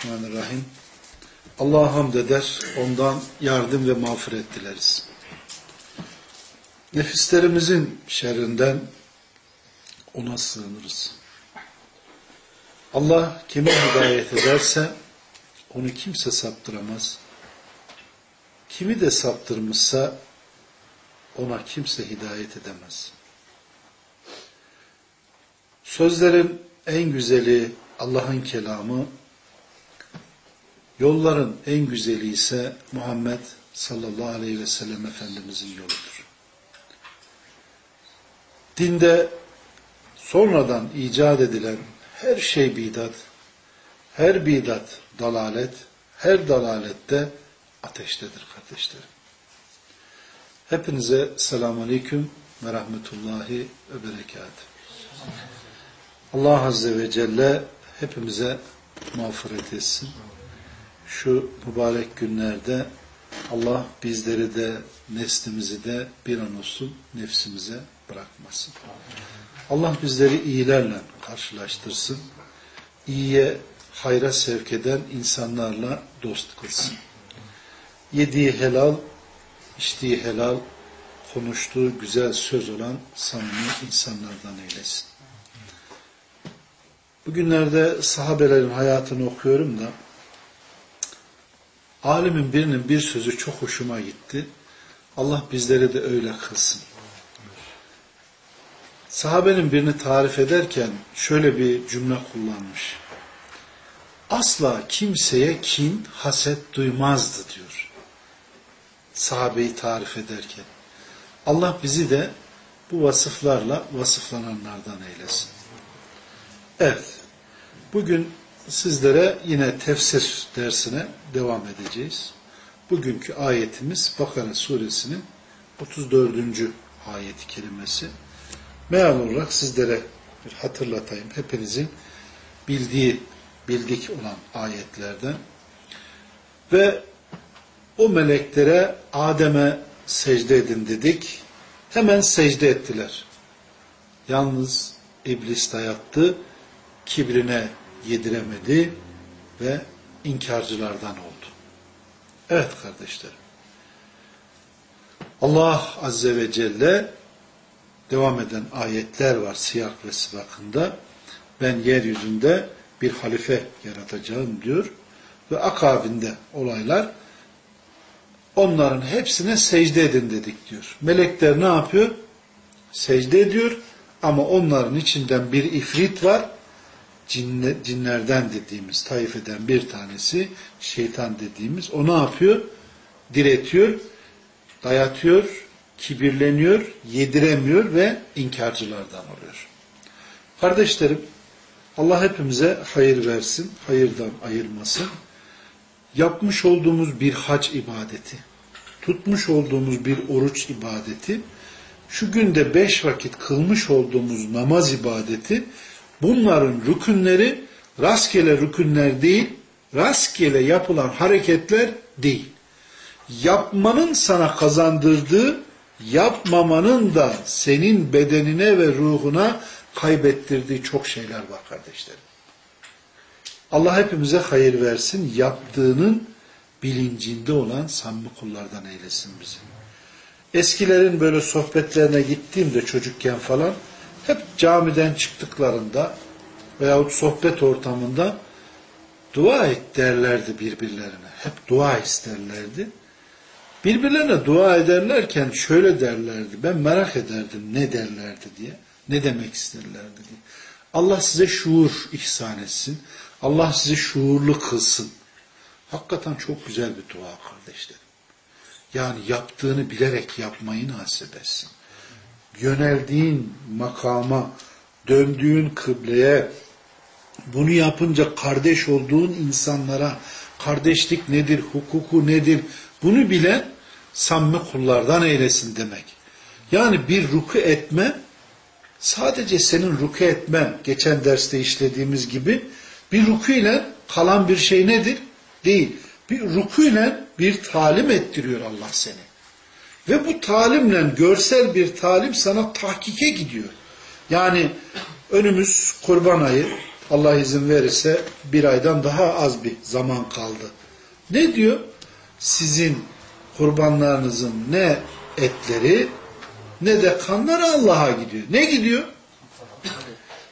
Bismillahirrahmanirrahim. Allah'a hamd eder, ondan yardım ve mağfiret dileriz. Nefislerimizin şerrinden ona sığınırız. Allah kimi hidayet ederse onu kimse saptıramaz. Kimi de saptırmışsa ona kimse hidayet edemez. Sözlerin en güzeli Allah'ın kelamı, Yolların en güzeli ise Muhammed sallallahu aleyhi ve sellem Efendimizin yoludur. Dinde sonradan icat edilen her şey bidat, her bidat dalalet, her dalalette ateştedir kardeşlerim. Hepinize selamun aleyküm ve rahmetullahi ve berekatuhu. Allah Azze ve Celle hepimize mağfiret etsin şu mübarek günlerde Allah bizleri de neslimizi de bir an olsun nefsimize bırakmasın. Allah bizleri iyilerle karşılaştırsın. İyiye, hayra sevk eden insanlarla dost kılsın. Yediği helal, içtiği helal, konuştuğu güzel söz olan samimi insanlardan eylesin. Bugünlerde sahabelerin hayatını okuyorum da Alimin birinin bir sözü çok hoşuma gitti. Allah bizleri de öyle kılsın. Sahabenin birini tarif ederken şöyle bir cümle kullanmış. Asla kimseye kin, haset duymazdı diyor. Sahabeyi tarif ederken. Allah bizi de bu vasıflarla vasıflananlardan eylesin. Evet. Bugün sizlere yine tefsir dersine devam edeceğiz. Bugünkü ayetimiz Bakara suresinin 34. ayeti kelimesi. Meal olarak sizlere bir hatırlatayım. Hepinizin bildiği, bildik olan ayetlerden. Ve o meleklere Adem'e secde edin dedik. Hemen secde ettiler. Yalnız iblis dayattı. Kibrine yediremedi ve inkarcılardan oldu. Evet kardeşlerim. Allah Azze ve Celle devam eden ayetler var siyak ve sibakında. Ben yeryüzünde bir halife yaratacağım diyor. Ve akabinde olaylar onların hepsine secde edin dedik diyor. Melekler ne yapıyor? Secde ediyor ama onların içinden bir ifrit var cinle, cinlerden dediğimiz taifeden bir tanesi şeytan dediğimiz o ne yapıyor? Diretiyor, dayatıyor, kibirleniyor, yediremiyor ve inkarcılardan oluyor. Kardeşlerim Allah hepimize hayır versin, hayırdan ayırmasın. Yapmış olduğumuz bir hac ibadeti, tutmuş olduğumuz bir oruç ibadeti, şu günde beş vakit kılmış olduğumuz namaz ibadeti bunların rükünleri rastgele rükünler değil, rastgele yapılan hareketler değil. Yapmanın sana kazandırdığı, yapmamanın da senin bedenine ve ruhuna kaybettirdiği çok şeyler var kardeşlerim. Allah hepimize hayır versin, yaptığının bilincinde olan samimi kullardan eylesin bizi. Eskilerin böyle sohbetlerine gittiğimde çocukken falan, hep camiden çıktıklarında veyahut sohbet ortamında dua et derlerdi birbirlerine. Hep dua isterlerdi. Birbirlerine dua ederlerken şöyle derlerdi. Ben merak ederdim ne derlerdi diye. Ne demek isterlerdi diye. Allah size şuur ihsan etsin. Allah sizi şuurlu kılsın. Hakikaten çok güzel bir dua kardeşlerim. Yani yaptığını bilerek yapmayı nasip etsin yöneldiğin makama, döndüğün kıbleye, bunu yapınca kardeş olduğun insanlara kardeşlik nedir, hukuku nedir, bunu bilen samimi kullardan eylesin demek. Yani bir ruku etme, sadece senin ruku etmen, geçen derste işlediğimiz gibi, bir ruku ile kalan bir şey nedir? Değil. Bir ruku ile bir talim ettiriyor Allah seni. Ve bu talimle görsel bir talim sana tahkike gidiyor. Yani önümüz kurban ayı. Allah izin verirse bir aydan daha az bir zaman kaldı. Ne diyor? Sizin kurbanlarınızın ne etleri ne de kanları Allah'a gidiyor. Ne gidiyor?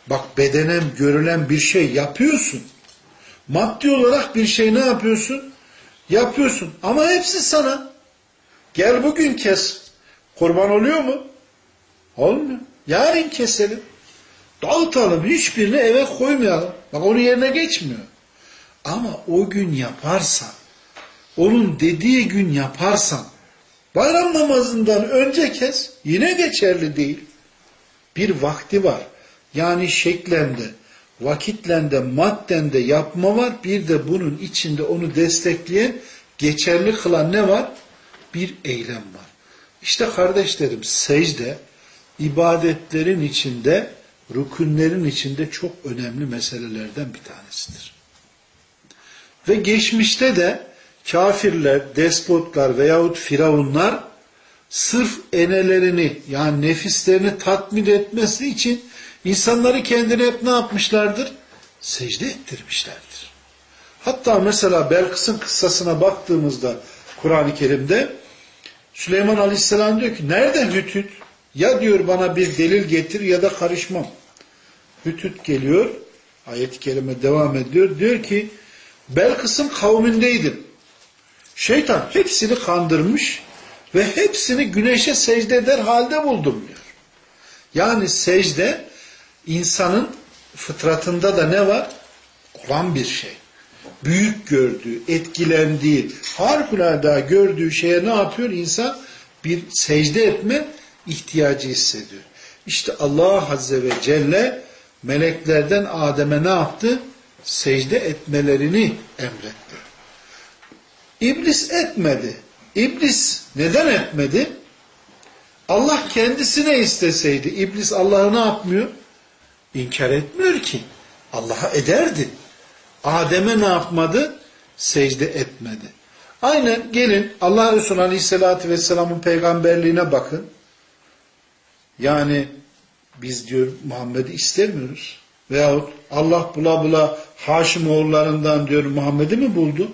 Bak bedenen görülen bir şey yapıyorsun. Maddi olarak bir şey ne yapıyorsun? Yapıyorsun. Ama hepsi sana. Gel bugün kes. Kurban oluyor mu? Olmuyor. Yarın keselim. Dağıtalım. Hiçbirini eve koymayalım. Bak onun yerine geçmiyor. Ama o gün yaparsan, onun dediği gün yaparsan, bayram namazından önce kes, yine geçerli değil. Bir vakti var. Yani şeklende, vakitlende, maddende yapma var. Bir de bunun içinde onu destekleyen, geçerli kılan ne var? Bir eylem var. İşte kardeşlerim secde ibadetlerin içinde, rükünlerin içinde çok önemli meselelerden bir tanesidir. Ve geçmişte de kafirler, despotlar veyahut firavunlar sırf enelerini yani nefislerini tatmin etmesi için insanları kendine hep ne yapmışlardır? Secde ettirmişlerdir. Hatta mesela Belkıs'ın kıssasına baktığımızda Kur'an-ı Kerim'de Süleyman Aleyhisselam diyor ki nereden hütüt? Ya diyor bana bir delil getir ya da karışmam. Hütüt geliyor. Ayet-i kerime devam ediyor. Diyor ki Belkıs'ın kavmindeydim. Şeytan hepsini kandırmış ve hepsini güneşe secde eder halde buldum diyor. Yani secde insanın fıtratında da ne var? Olan bir şey. Büyük gördüğü, etkilendiği, harikulade gördüğü şeye ne yapıyor? İnsan bir secde etme ihtiyacı hissediyor. İşte Allah Azze ve Celle meleklerden Adem'e ne yaptı? Secde etmelerini emretti. İblis etmedi. İblis neden etmedi? Allah kendisine isteseydi. İblis Allah'ı ne yapmıyor? İnkar etmiyor ki. Allah'a ederdi. Adem'e ne yapmadı? Secde etmedi. Aynen gelin Allah Resulü Aleyhisselatü Vesselam'ın peygamberliğine bakın. Yani biz diyor Muhammed'i istemiyoruz. Veyahut Allah bula bula Haşim oğullarından diyor Muhammed'i mi buldu?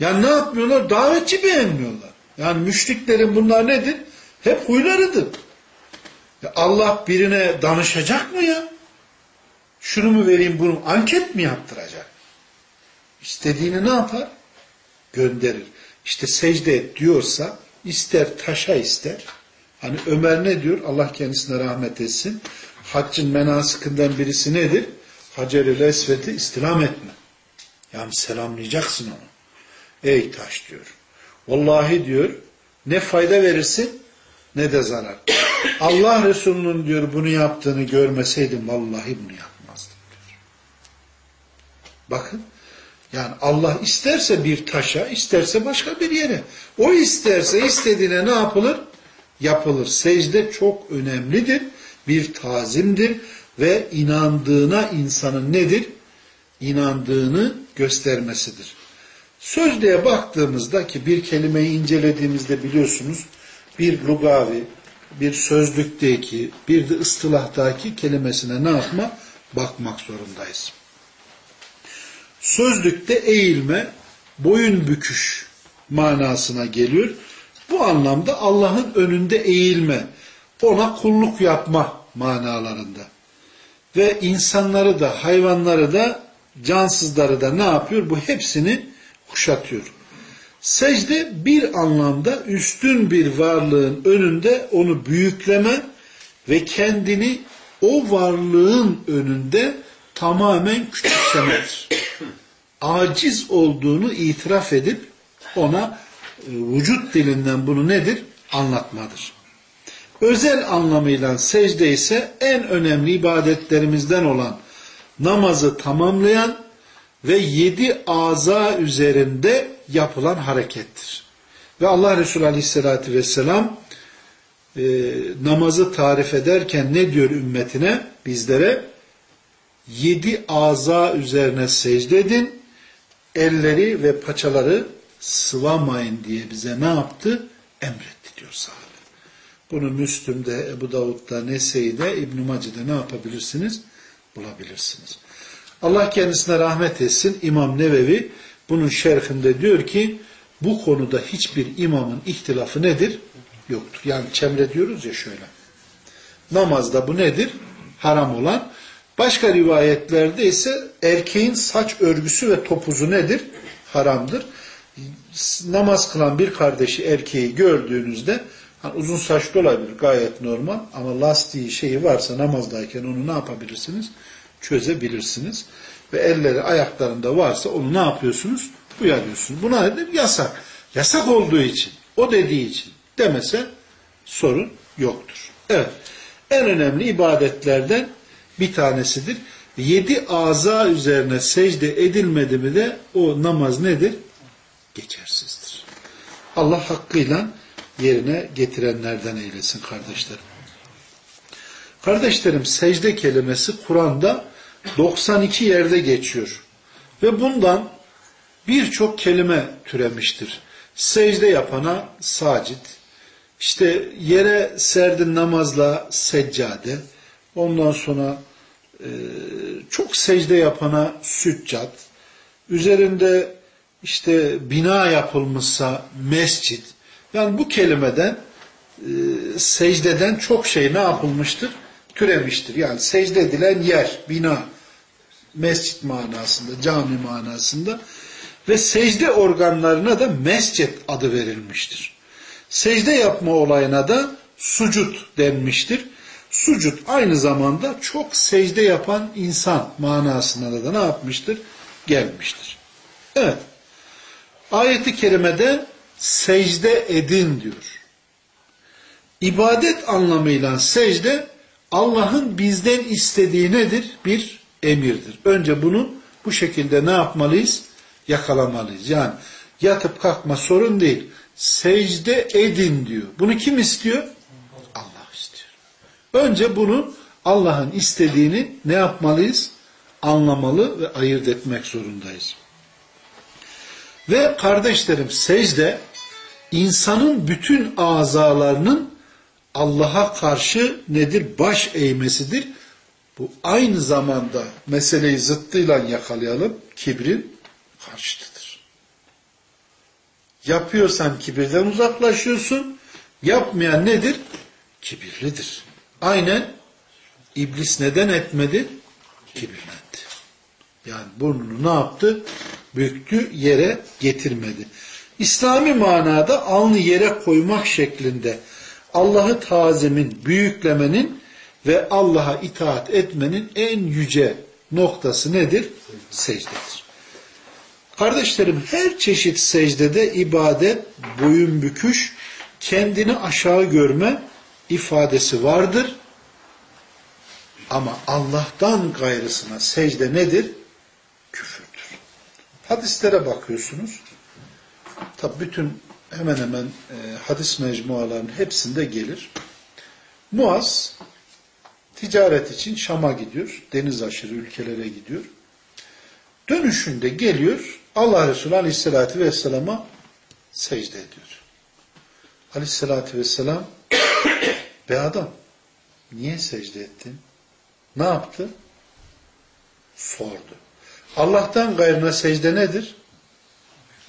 Yani ne yapmıyorlar? Davetçi beğenmiyorlar. Yani müşriklerin bunlar nedir? Hep huylarıdır. Ya Allah birine danışacak mı ya? Şunu mu vereyim bunu anket mi yaptıracak? İstediğini ne yapar? Gönderir. İşte secde et diyorsa ister taşa ister. Hani Ömer ne diyor? Allah kendisine rahmet etsin. Haccın menasıkından birisi nedir? Hacer-i Esvet'i istilam etme. Yani selamlayacaksın onu. Ey taş diyor. Vallahi diyor ne fayda verirsin ne de zarar. Allah Resulü'nün diyor bunu yaptığını görmeseydim vallahi bunu yapmazdım diyor. Bakın yani Allah isterse bir taşa isterse başka bir yere. O isterse istediğine ne yapılır? Yapılır. Secde çok önemlidir. Bir tazimdir ve inandığına insanın nedir? İnandığını göstermesidir. Sözlüğe baktığımızda ki bir kelimeyi incelediğimizde biliyorsunuz bir lugavi, bir sözlükteki, bir de ıstılahtaki kelimesine ne yapma? Bakmak zorundayız. Sözlükte eğilme, boyun büküş manasına geliyor. Bu anlamda Allah'ın önünde eğilme, ona kulluk yapma manalarında. Ve insanları da, hayvanları da, cansızları da ne yapıyor? Bu hepsini kuşatıyor. Secde bir anlamda üstün bir varlığın önünde onu büyükleme ve kendini o varlığın önünde tamamen küçümsemedir. Aciz olduğunu itiraf edip ona e, vücut dilinden bunu nedir? Anlatmadır. Özel anlamıyla secde ise en önemli ibadetlerimizden olan namazı tamamlayan ve yedi aza üzerinde yapılan harekettir. Ve Allah Resulü Aleyhisselatü Vesselam e, namazı tarif ederken ne diyor ümmetine? Bizlere yedi aza üzerine secde edin, elleri ve paçaları sıvamayın diye bize ne yaptı? Emretti diyor sahabe. Bunu Müslüm'de, Ebu Davud'da, Nese'de, İbn-i Mace'de ne yapabilirsiniz? Bulabilirsiniz. Allah kendisine rahmet etsin. İmam Nevevi bunun şerhinde diyor ki bu konuda hiçbir imamın ihtilafı nedir? Yoktur. Yani çemre diyoruz ya şöyle. Namazda bu nedir? Haram olan. Başka rivayetlerde ise erkeğin saç örgüsü ve topuzu nedir? Haramdır. Namaz kılan bir kardeşi erkeği gördüğünüzde hani uzun saçlı olabilir gayet normal ama lastiği şeyi varsa namazdayken onu ne yapabilirsiniz? Çözebilirsiniz. Ve elleri ayaklarında varsa onu ne yapıyorsunuz? Uyarıyorsunuz. Buna nedir? Yasak. Yasak olduğu için, o dediği için demese sorun yoktur. Evet. En önemli ibadetlerden bir tanesidir. Yedi aza üzerine secde edilmedi mi de o namaz nedir? Geçersizdir. Allah hakkıyla yerine getirenlerden eylesin kardeşlerim. Kardeşlerim secde kelimesi Kur'an'da 92 yerde geçiyor. Ve bundan birçok kelime türemiştir. Secde yapana sacit, işte yere serdin namazla seccade, ondan sonra e, çok secde yapana süccat, üzerinde işte bina yapılmışsa mescit, yani bu kelimeden e, secdeden çok şey ne yapılmıştır? Türemiştir. Yani secde edilen yer, bina, mescit manasında, cami manasında ve secde organlarına da mescit adı verilmiştir. Secde yapma olayına da sucut denmiştir. Sucut aynı zamanda çok secde yapan insan manasına da, da ne yapmıştır? Gelmiştir. Evet. Ayeti kerimede secde edin diyor. İbadet anlamıyla secde Allah'ın bizden istediği nedir? Bir emirdir. Önce bunu bu şekilde ne yapmalıyız? Yakalamalıyız. Yani yatıp kalkma sorun değil. Secde edin diyor. Bunu kim istiyor? Önce bunu Allah'ın istediğini ne yapmalıyız? Anlamalı ve ayırt etmek zorundayız. Ve kardeşlerim secde insanın bütün azalarının Allah'a karşı nedir? Baş eğmesidir. Bu aynı zamanda meseleyi zıttıyla yakalayalım. Kibrin karşıtıdır. Yapıyorsan kibirden uzaklaşıyorsun. Yapmayan nedir? Kibirlidir. Aynen iblis neden etmedi? Kibirlendi. Yani burnunu ne yaptı? Büktü, yere getirmedi. İslami manada alnı yere koymak şeklinde Allah'ı tazimin, büyüklemenin ve Allah'a itaat etmenin en yüce noktası nedir? Secdedir. Kardeşlerim her çeşit secdede ibadet, boyun büküş, kendini aşağı görme ifadesi vardır. Ama Allah'tan gayrısına secde nedir? Küfürdür. Hadislere bakıyorsunuz. Tabi bütün hemen hemen e, hadis mecmualarının hepsinde gelir. Muaz ticaret için Şam'a gidiyor. Deniz aşırı ülkelere gidiyor. Dönüşünde geliyor. Allah Resulü Aleyhisselatü Vesselam'a secde ediyor. Aleyhisselatü Vesselam be adam niye secde ettin? Ne yaptı? Sordu. Allah'tan gayrına secde nedir?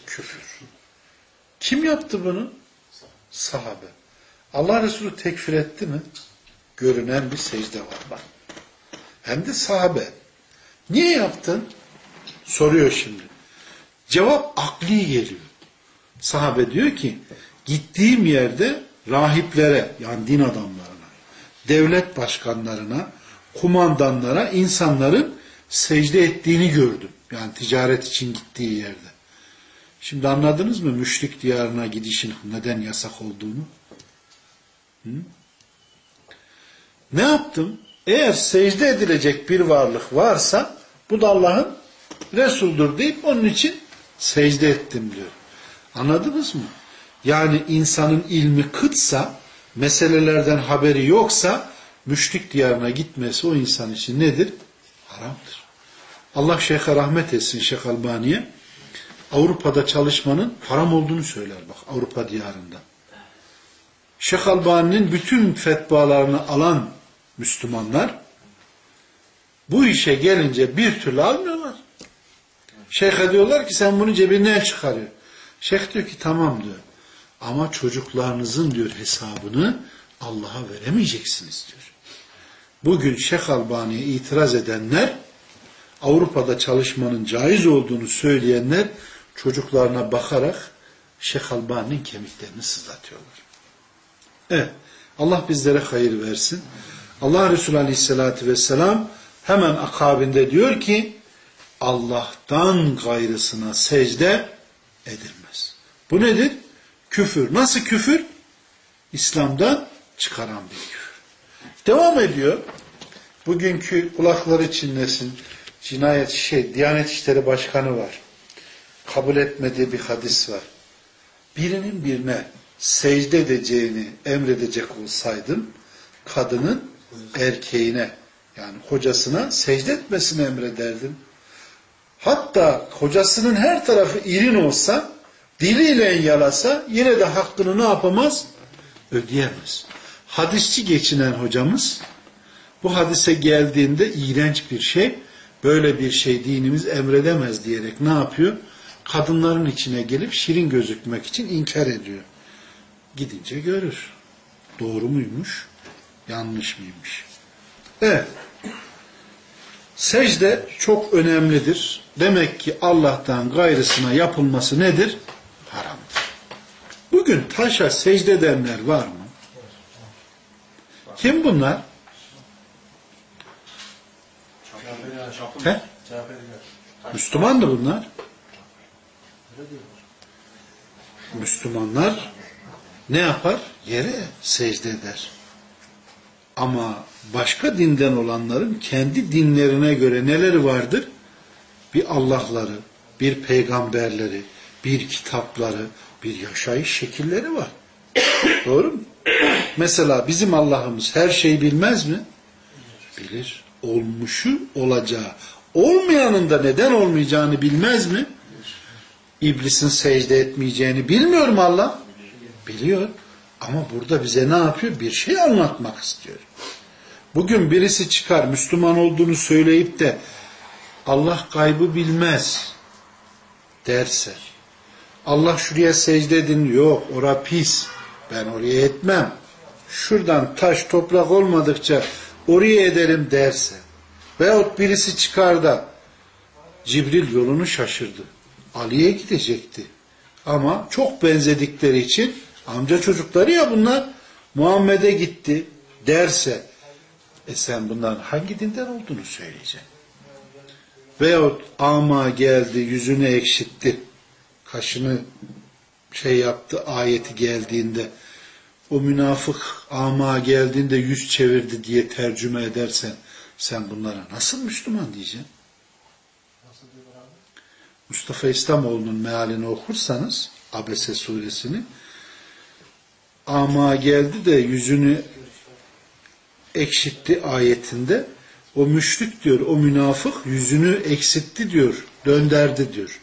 Küfür. Kim yaptı bunu? Sahabe. Allah Resulü tekfir etti mi? Görünen bir secde var bak. Hem de sahabe. Niye yaptın? Soruyor şimdi. Cevap akli geliyor. Sahabe diyor ki gittiğim yerde rahiplere yani din adamlarına, devlet başkanlarına, kumandanlara insanların secde ettiğini gördüm. Yani ticaret için gittiği yerde. Şimdi anladınız mı müşrik diyarına gidişin neden yasak olduğunu? Hı? Ne yaptım? Eğer secde edilecek bir varlık varsa bu da Allah'ın Resul'dur deyip onun için secde ettim diyor. Anladınız mı? Yani insanın ilmi kıtsa, meselelerden haberi yoksa müşrik diyarına gitmesi o insan için nedir? Haramdır. Allah Şeyh'e rahmet etsin Şeyh Albani'ye. Avrupa'da çalışmanın haram olduğunu söyler bak Avrupa diyarında. Şeyh Albani'nin bütün fetvalarını alan Müslümanlar Bu işe gelince bir türlü almıyorlar. Şeyh'e diyorlar ki sen bunu cebinden çıkarıyor. Şeyh diyor ki tamam diyor. Ama çocuklarınızın diyor hesabını Allah'a veremeyeceksiniz diyor. Bugün Şeyh Albani'ye itiraz edenler Avrupa'da çalışmanın caiz olduğunu söyleyenler çocuklarına bakarak Şeyh Albani'nin kemiklerini sızlatıyorlar. Evet. Allah bizlere hayır versin. Allah Resulü Aleyhisselatü Vesselam hemen akabinde diyor ki Allah'tan gayrısına secde edilmez. Bu nedir? Küfür. Nasıl küfür? İslam'dan çıkaran bir küfür. Devam ediyor. Bugünkü kulakları çinlesin. Cinayet şey, Diyanet İşleri Başkanı var. Kabul etmediği bir hadis var. Birinin birine secde edeceğini emredecek olsaydım, kadının erkeğine yani kocasına secde etmesini emrederdim. Hatta kocasının her tarafı irin olsa, diliyle yalasa yine de hakkını ne yapamaz? Ödeyemez. Hadisçi geçinen hocamız bu hadise geldiğinde iğrenç bir şey, böyle bir şey dinimiz emredemez diyerek ne yapıyor? Kadınların içine gelip şirin gözükmek için inkar ediyor. Gidince görür. Doğru muymuş, yanlış mıymış? Evet. Secde çok önemlidir. Demek ki Allah'tan gayrısına yapılması nedir? Haramdır. Bugün taşa secde edenler var mı? Kim bunlar? He? Müslümandı bunlar. Müslümanlar ne yapar? Yere secde eder. Ama başka dinden olanların kendi dinlerine göre neleri vardır? Bir Allah'ları, bir peygamberleri, bir kitapları, bir yaşayış şekilleri var. Doğru mu? Mesela bizim Allah'ımız her şeyi bilmez mi? Bilir. Olmuşu olacağı. Olmayanın da neden olmayacağını bilmez mi? İblisin secde etmeyeceğini bilmiyor mu Allah? Biliyor. Ama burada bize ne yapıyor? Bir şey anlatmak istiyor. Bugün birisi çıkar Müslüman olduğunu söyleyip de Allah kaybı bilmez derse Allah şuraya secde edin. Yok ora pis. Ben oraya etmem. Şuradan taş toprak olmadıkça oraya ederim derse veyahut birisi çıkar da Cibril yolunu şaşırdı. Ali'ye gidecekti. Ama çok benzedikleri için amca çocukları ya bunlar Muhammed'e gitti derse e sen bunların hangi dinden olduğunu söyleyeceksin. Veyahut ama geldi yüzünü ekşitti. Kaşını şey yaptı ayeti geldiğinde o münafık ama geldiğinde yüz çevirdi diye tercüme edersen sen bunlara nasıl Müslüman diyeceksin? Mustafa İslamoğlu'nun mealini okursanız Abese suresini ama geldi de yüzünü ekşitti ayetinde o müşrik diyor, o münafık yüzünü eksitti diyor, dönderdi diyor.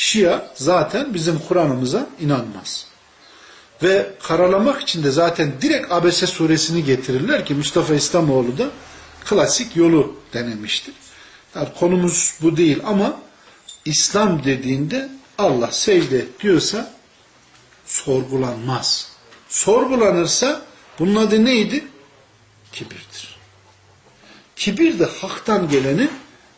Şia zaten bizim Kur'an'ımıza inanmaz. Ve karalamak için de zaten direkt Abese suresini getirirler ki Mustafa İslamoğlu da klasik yolu denemiştir. Yani konumuz bu değil ama İslam dediğinde Allah secde diyorsa sorgulanmaz. Sorgulanırsa bunun adı neydi? Kibirdir. Kibir de haktan geleni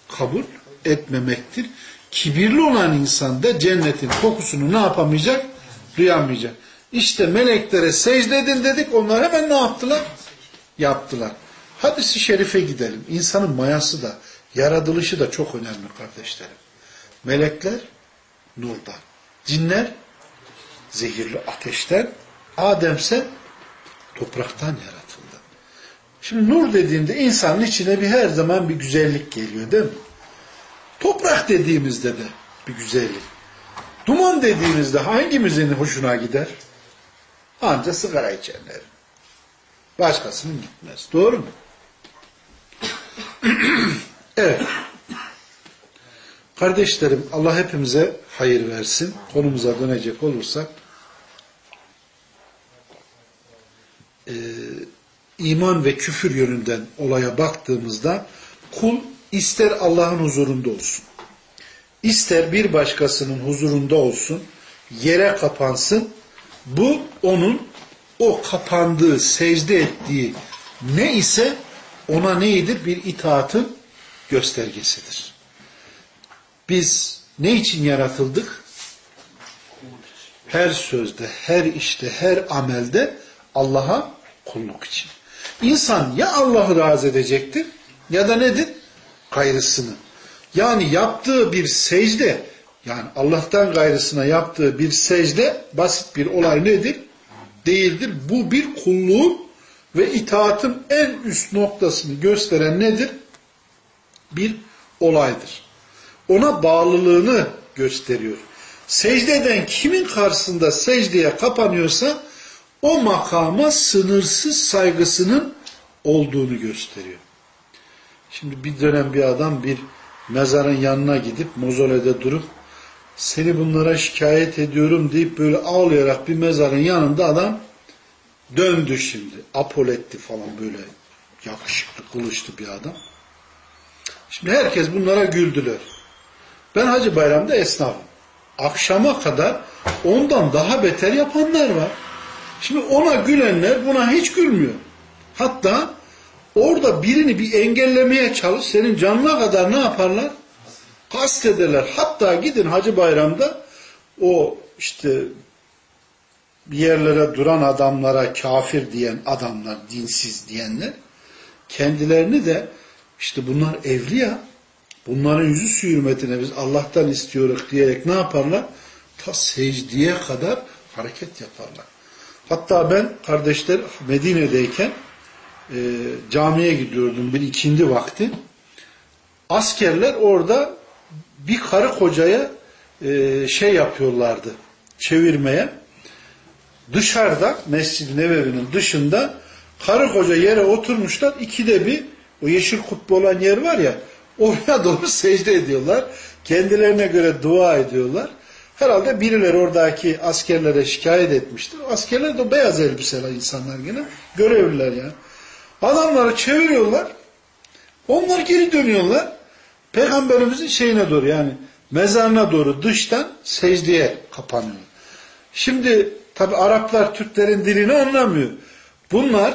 kabul etmemektir. Kibirli olan insan da cennetin kokusunu ne yapamayacak? Duyamayacak. İşte meleklere secde edin dedik. Onlar hemen ne yaptılar? Yaptılar. Hadisi şerife gidelim. İnsanın mayası da, yaratılışı da çok önemli kardeşlerim. Melekler nurdan. Cinler zehirli ateşten. Ademse topraktan yaratıldı. Şimdi nur dediğinde insanın içine bir her zaman bir güzellik geliyor değil mi? Toprak dediğimizde de bir güzellik. Duman dediğimizde hangimizin hoşuna gider? Anca sigara içenler. Başkasının gitmez. Doğru mu? evet. Kardeşlerim Allah hepimize hayır versin. Konumuza dönecek olursak e, iman ve küfür yönünden olaya baktığımızda kul ister Allah'ın huzurunda olsun, ister bir başkasının huzurunda olsun, yere kapansın, bu onun o kapandığı, secde ettiği ne ise ona neydir? Bir itaatın göstergesidir. Biz ne için yaratıldık? Her sözde, her işte, her amelde Allah'a kulluk için. İnsan ya Allah'ı razı edecektir ya da nedir? Gayrısını. Yani yaptığı bir secde, yani Allah'tan gayrısına yaptığı bir secde basit bir olay nedir? Değildir. Bu bir kulluğun ve itaatın en üst noktasını gösteren nedir? Bir olaydır. Ona bağlılığını gösteriyor. Secde eden kimin karşısında secdeye kapanıyorsa o makama sınırsız saygısının olduğunu gösteriyor. Şimdi bir dönem bir adam bir mezarın yanına gidip mozolede durup seni bunlara şikayet ediyorum deyip böyle ağlayarak bir mezarın yanında adam döndü şimdi. Apoletti falan böyle yakışıklı, kılıçlı bir adam. Şimdi herkes bunlara güldüler. Ben Hacı Bayram'da esnafım. Akşama kadar ondan daha beter yapanlar var. Şimdi ona gülenler buna hiç gülmüyor. Hatta orada birini bir engellemeye çalış, senin canına kadar ne yaparlar? Kast ederler. Hatta gidin Hacı Bayram'da o işte bir yerlere duran adamlara kafir diyen adamlar, dinsiz diyenler kendilerini de işte bunlar evliya bunların yüzü su biz Allah'tan istiyoruz diyerek ne yaparlar? Ta secdeye kadar hareket yaparlar. Hatta ben kardeşler Medine'deyken e, camiye gidiyordum bir ikindi vakti. Askerler orada bir karı kocaya e, şey yapıyorlardı çevirmeye. Dışarıda Mescid-i Nebevi'nin dışında karı koca yere oturmuşlar. ikide bir o yeşil kubbe olan yer var ya oraya doğru secde ediyorlar. Kendilerine göre dua ediyorlar. Herhalde birileri oradaki askerlere şikayet etmiştir. Askerler de beyaz elbiseli insanlar gene. Görevliler ya. Adamları çeviriyorlar. Onlar geri dönüyorlar. Peygamberimizin şeyine doğru yani mezarına doğru dıştan secdeye kapanıyor. Şimdi tabi Araplar Türklerin dilini anlamıyor. Bunlar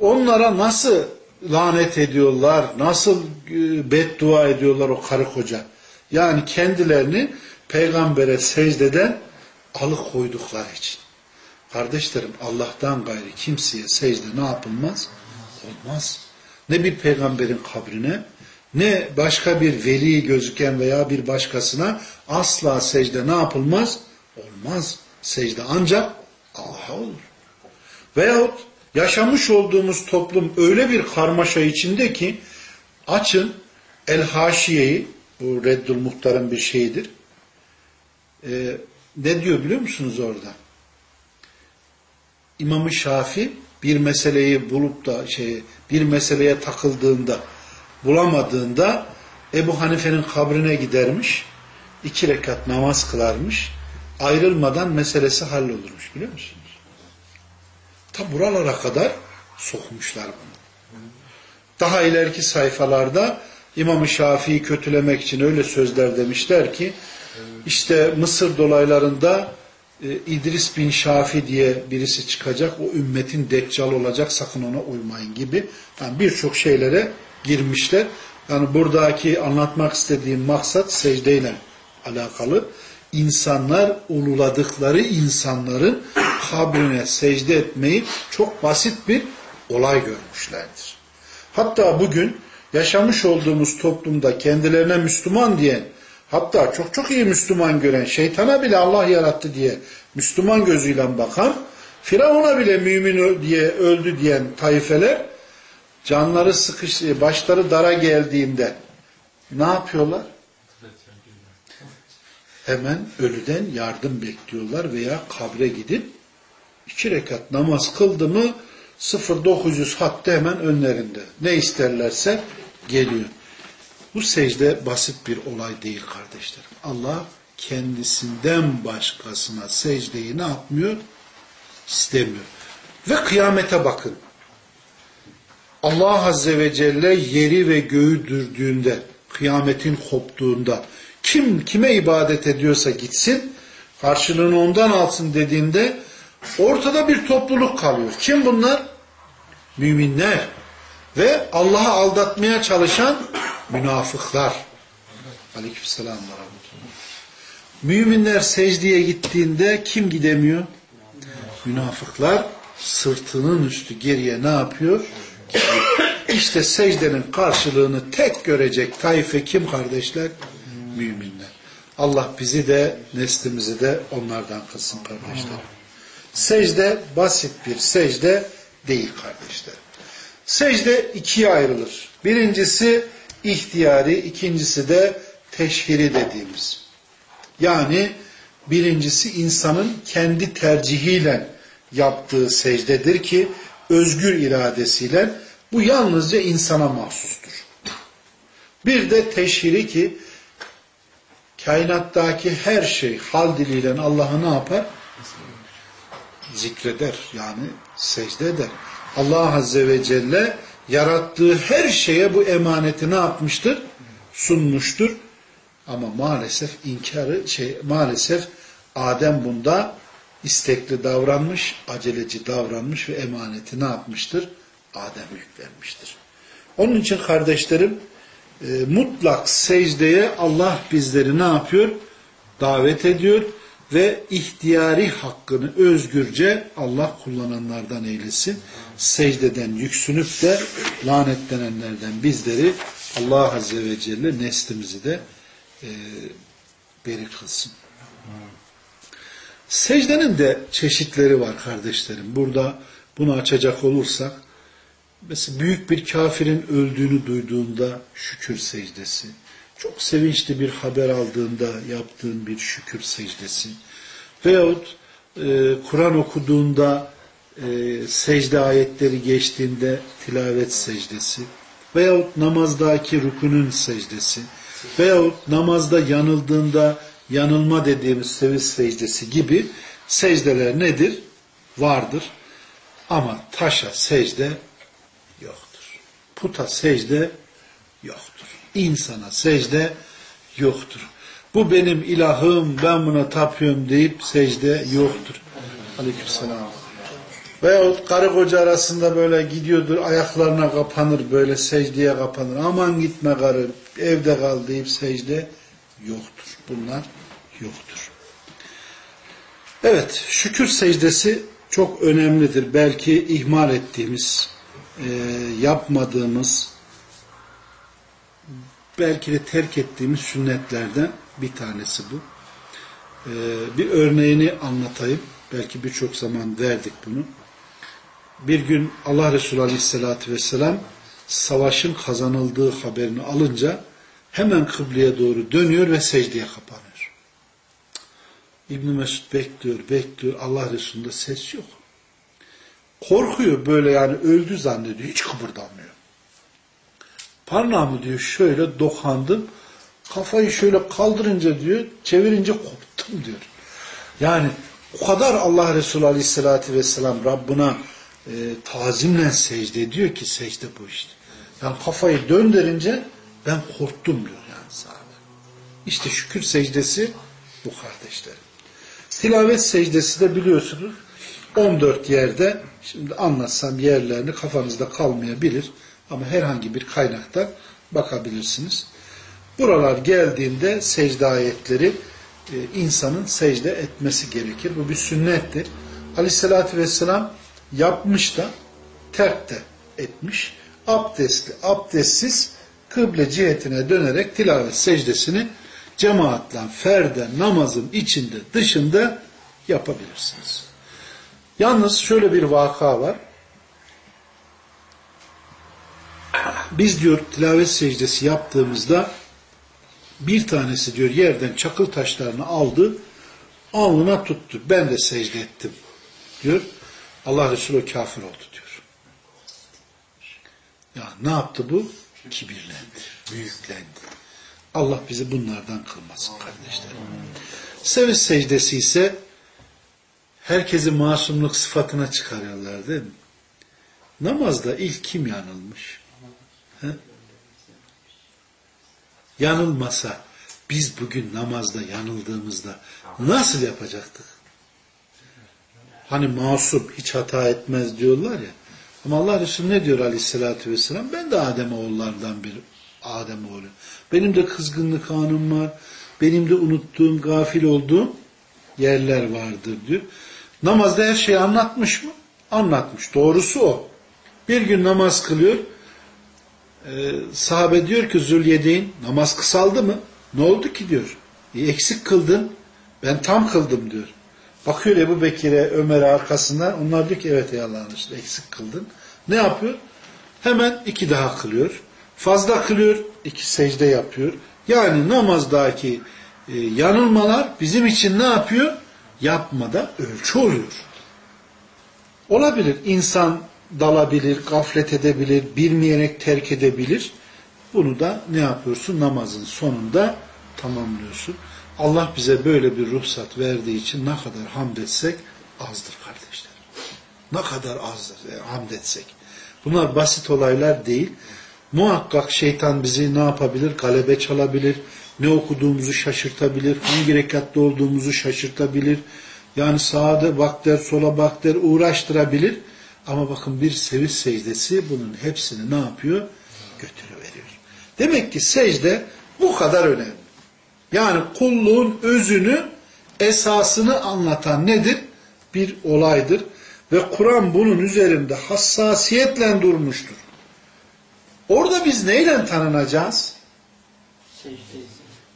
onlara nasıl lanet ediyorlar, nasıl e, beddua ediyorlar o karı koca. Yani kendilerini peygambere secdeden alıkoydukları için. Kardeşlerim Allah'tan gayri kimseye secde ne yapılmaz? Olmaz. Ne bir peygamberin kabrine ne başka bir veli gözüken veya bir başkasına asla secde ne yapılmaz? Olmaz. Secde ancak Allah'a olur. Veyahut yaşamış olduğumuz toplum öyle bir karmaşa içinde ki açın El Haşiye'yi bu Reddül Muhtar'ın bir şeyidir. Ee, ne diyor biliyor musunuz orada? İmam-ı Şafi bir meseleyi bulup da şey bir meseleye takıldığında bulamadığında Ebu Hanife'nin kabrine gidermiş. iki rekat namaz kılarmış. Ayrılmadan meselesi hallolurmuş biliyor musunuz? Ta buralara kadar sokmuşlar bunu. Daha ileriki sayfalarda İmam-ı Şafii'yi kötülemek için öyle sözler demişler ki işte Mısır dolaylarında e, İdris bin Şafi diye birisi çıkacak. O ümmetin deccal olacak. Sakın ona uymayın gibi. Yani birçok şeylere girmişler. Yani buradaki anlatmak istediğim maksat secdeyle alakalı. İnsanlar ululadıkları insanların kabrine secde etmeyi çok basit bir olay görmüşlerdir. Hatta bugün yaşamış olduğumuz toplumda kendilerine Müslüman diyen hatta çok çok iyi Müslüman gören şeytana bile Allah yarattı diye Müslüman gözüyle bakan Firavun'a bile mümin diye öldü diyen tayfeler canları sıkış, başları dara geldiğinde ne yapıyorlar? Hemen ölüden yardım bekliyorlar veya kabre gidip iki rekat namaz kıldı mı 0900 hattı hemen önlerinde. Ne isterlerse geliyor. Bu secde basit bir olay değil kardeşlerim. Allah kendisinden başkasına secdeyi ne yapmıyor? İstemiyor. Ve kıyamete bakın. Allah Azze ve Celle yeri ve göğü dürdüğünde kıyametin koptuğunda kim kime ibadet ediyorsa gitsin karşılığını ondan alsın dediğinde ortada bir topluluk kalıyor. Kim bunlar? Müminler ve Allah'ı aldatmaya çalışan münafıklar. Aleykümselam Müminler secdeye gittiğinde kim gidemiyor? Münafıklar sırtının üstü geriye ne yapıyor? İşte secdenin karşılığını tek görecek taife kim kardeşler? Müminler. Allah bizi de neslimizi de onlardan kılsın kardeşler. Secde basit bir secde değil kardeşler. Secde ikiye ayrılır. Birincisi ihtiyari, ikincisi de teşhiri dediğimiz. Yani birincisi insanın kendi tercihiyle yaptığı secdedir ki özgür iradesiyle bu yalnızca insana mahsustur. Bir de teşhiri ki kainattaki her şey hal diliyle Allah'ı ne yapar? Zikreder yani secde eder. Allah Azze ve Celle yarattığı her şeye bu emaneti ne yapmıştır? Sunmuştur. Ama maalesef inkarı şey maalesef Adem bunda istekli davranmış, aceleci davranmış ve emaneti ne yapmıştır? Adem yüklenmiştir. Onun için kardeşlerim e, mutlak secdeye Allah bizleri ne yapıyor? Davet ediyor ve ihtiyari hakkını özgürce Allah kullananlardan eylesin. Secdeden yüksünüp de lanetlenenlerden bizleri Allah Azze ve Celle neslimizi de e, beri kılsın. Secdenin de çeşitleri var kardeşlerim. Burada bunu açacak olursak mesela büyük bir kafirin öldüğünü duyduğunda şükür secdesi, çok sevinçli bir haber aldığında yaptığın bir şükür secdesi veyahut e, Kur'an okuduğunda e, secde ayetleri geçtiğinde tilavet secdesi veyahut namazdaki rükunun secdesi veyahut namazda yanıldığında yanılma dediğimiz seviş secdesi gibi secdeler nedir? Vardır. Ama taşa secde yoktur. Puta secde yoktur. İnsana secde yoktur. Bu benim ilahım, ben buna tapıyorum deyip secde yoktur. Aleykümselam. Veyahut karı koca arasında böyle gidiyordur, ayaklarına kapanır, böyle secdeye kapanır. Aman gitme karı, evde kal deyip secde yoktur. Bunlar yoktur. Evet, şükür secdesi çok önemlidir. Belki ihmal ettiğimiz, e, yapmadığımız, belki de terk ettiğimiz sünnetlerden bir tanesi bu. E, bir örneğini anlatayım. Belki birçok zaman verdik bunu. Bir gün Allah Resulü Aleyhisselatü Vesselam savaşın kazanıldığı haberini alınca hemen kıbleye doğru dönüyor ve secdeye kapanıyor. İbn Mesud bekliyor, bekliyor. Allah Resulü'nde ses yok. Korkuyor böyle yani öldü zannediyor. Hiç kıpırdamıyor. Parmağımı diyor şöyle dokandım. Kafayı şöyle kaldırınca diyor, çevirince koptum diyor. Yani o kadar Allah Resulü Aleyhisselatü Vesselam Rabbına e, tazimle secde ediyor ki secde bu işte. Yani kafayı döndürünce ben korktum diyor yani sahabe. İşte şükür secdesi bu kardeşlerim. Tilavet secdesi de biliyorsunuz 14 yerde şimdi anlatsam yerlerini kafanızda kalmayabilir ama herhangi bir kaynakta bakabilirsiniz. Buralar geldiğinde secde ayetleri e, insanın secde etmesi gerekir. Bu bir sünnettir. Aleyhissalatü vesselam yapmış da terk de etmiş. Abdestli, abdestsiz kıble cihetine dönerek tilavet secdesini cemaatle, ferden, namazın içinde, dışında yapabilirsiniz. Yalnız şöyle bir vaka var. Biz diyor tilavet secdesi yaptığımızda bir tanesi diyor yerden çakıl taşlarını aldı, alnına tuttu. Ben de secde ettim diyor. Allah Resulü kafir oldu diyor. Ya ne yaptı bu? Kibirlendi, büyüklendi. Allah bizi bunlardan kılmasın kardeşlerim. Seviş secdesi ise herkesi masumluk sıfatına çıkarıyorlar değil mi? Namazda ilk kim yanılmış? He? yanılmasa biz bugün namazda yanıldığımızda nasıl yapacaktık? Hani masum hiç hata etmez diyorlar ya. Ama Allah Resulü ne diyor aleyhissalatü vesselam? Ben de Adem oğullardan bir Adem oğlu. Benim de kızgınlık anım var. Benim de unuttuğum, gafil olduğum yerler vardır diyor. Namazda her şeyi anlatmış mı? Anlatmış. Doğrusu o. Bir gün namaz kılıyor. Ee, sahabe diyor ki Zülyedeyn namaz kısaldı mı? Ne oldu ki diyor. E, eksik kıldın. Ben tam kıldım diyor. Bakıyor Ebu Bekir'e, Ömer'e arkasından. Onlar diyor ki evet ey Allah'ın işte eksik kıldın. Ne yapıyor? Hemen iki daha kılıyor. Fazla kılıyor, iki secde yapıyor. Yani namazdaki e, yanılmalar bizim için ne yapıyor? Yapmada ölçü oluyor. Olabilir. İnsan dalabilir, gaflet edebilir, bilmeyerek terk edebilir. Bunu da ne yapıyorsun? Namazın sonunda tamamlıyorsun. Allah bize böyle bir ruhsat verdiği için ne kadar hamd etsek azdır kardeşler. Ne kadar azdır e, hamd etsek. Bunlar basit olaylar değil. Muhakkak şeytan bizi ne yapabilir? Galebe çalabilir. Ne okuduğumuzu şaşırtabilir. Hangi rekatta olduğumuzu şaşırtabilir. Yani sağda bak der, sola bak der, uğraştırabilir. Ama bakın bir seviş secdesi bunun hepsini ne yapıyor? Götürüveriyor. Demek ki secde bu kadar önemli. Yani kulluğun özünü, esasını anlatan nedir? Bir olaydır. Ve Kur'an bunun üzerinde hassasiyetle durmuştur. Orada biz neyle tanınacağız? Secde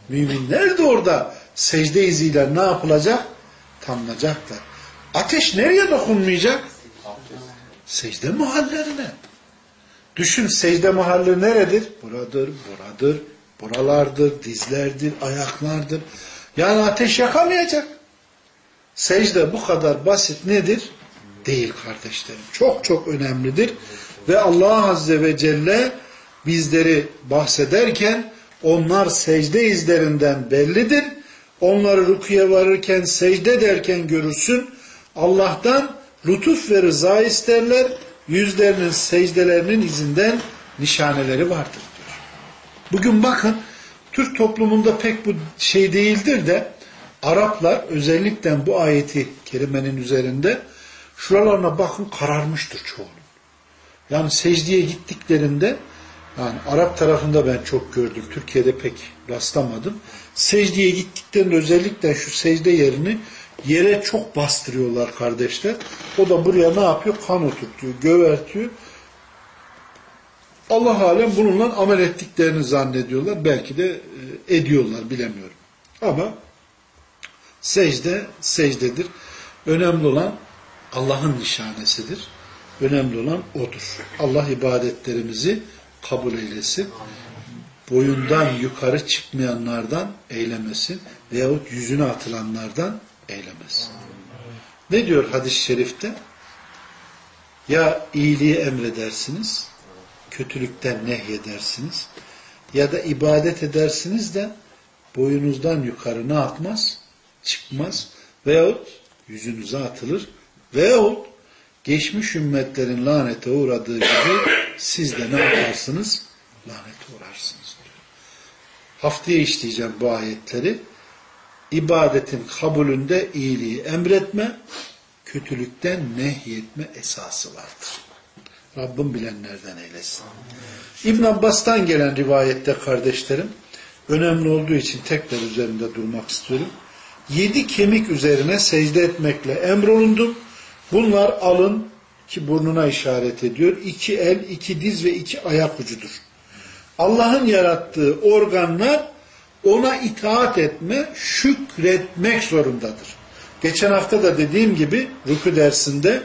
Müminler de orada secde iziyle ne yapılacak? Tanınacaklar. Ateş nereye dokunmayacak? Secde mahallerine. Düşün secde mahalli neredir? Buradır, buradır, buralardır, dizlerdir, ayaklardır. Yani ateş yakamayacak. Secde bu kadar basit nedir? Değil kardeşlerim. Çok çok önemlidir. Ve Allah Azze ve Celle bizleri bahsederken onlar secde izlerinden bellidir. Onları rüküye varırken secde derken görürsün. Allah'tan lütuf ve rıza isterler. Yüzlerinin secdelerinin izinden nişaneleri vardır diyor. Bugün bakın Türk toplumunda pek bu şey değildir de Araplar özellikle bu ayeti kerimenin üzerinde şuralarına bakın kararmıştır çoğunun. Yani secdeye gittiklerinde yani Arap tarafında ben çok gördüm. Türkiye'de pek rastlamadım. Secdeye gittiklerinde özellikle şu secde yerini yere çok bastırıyorlar kardeşler. O da buraya ne yapıyor? Kan oturtuyor, gövertiyor. Allah alem bununla amel ettiklerini zannediyorlar. Belki de e, ediyorlar bilemiyorum. Ama secde secdedir. Önemli olan Allah'ın nişanesidir. Önemli olan odur. Allah ibadetlerimizi kabul eylesin. Boyundan yukarı çıkmayanlardan eylemesin. Veyahut yüzüne atılanlardan eylemesin. Ne diyor hadis-i şerifte? Ya iyiliği emredersiniz, kötülükten nehyedersiniz ya da ibadet edersiniz de boyunuzdan yukarı ne yapmaz? Çıkmaz. Veyahut yüzünüze atılır. Veyahut geçmiş ümmetlerin lanete uğradığı gibi siz de ne yaparsınız? Lanete uğrarsınız diyor. Haftaya işleyeceğim bu ayetleri. İbadetin kabulünde iyiliği emretme, kötülükten nehyetme esası vardır. Rabbim bilenlerden eylesin. İbn Abbas'tan gelen rivayette kardeşlerim, önemli olduğu için tekrar üzerinde durmak istiyorum. Yedi kemik üzerine secde etmekle emrolundum. Bunlar alın ki burnuna işaret ediyor. İki el, iki diz ve iki ayak ucudur. Allah'ın yarattığı organlar ona itaat etme, şükretmek zorundadır. Geçen hafta da dediğim gibi rükü dersinde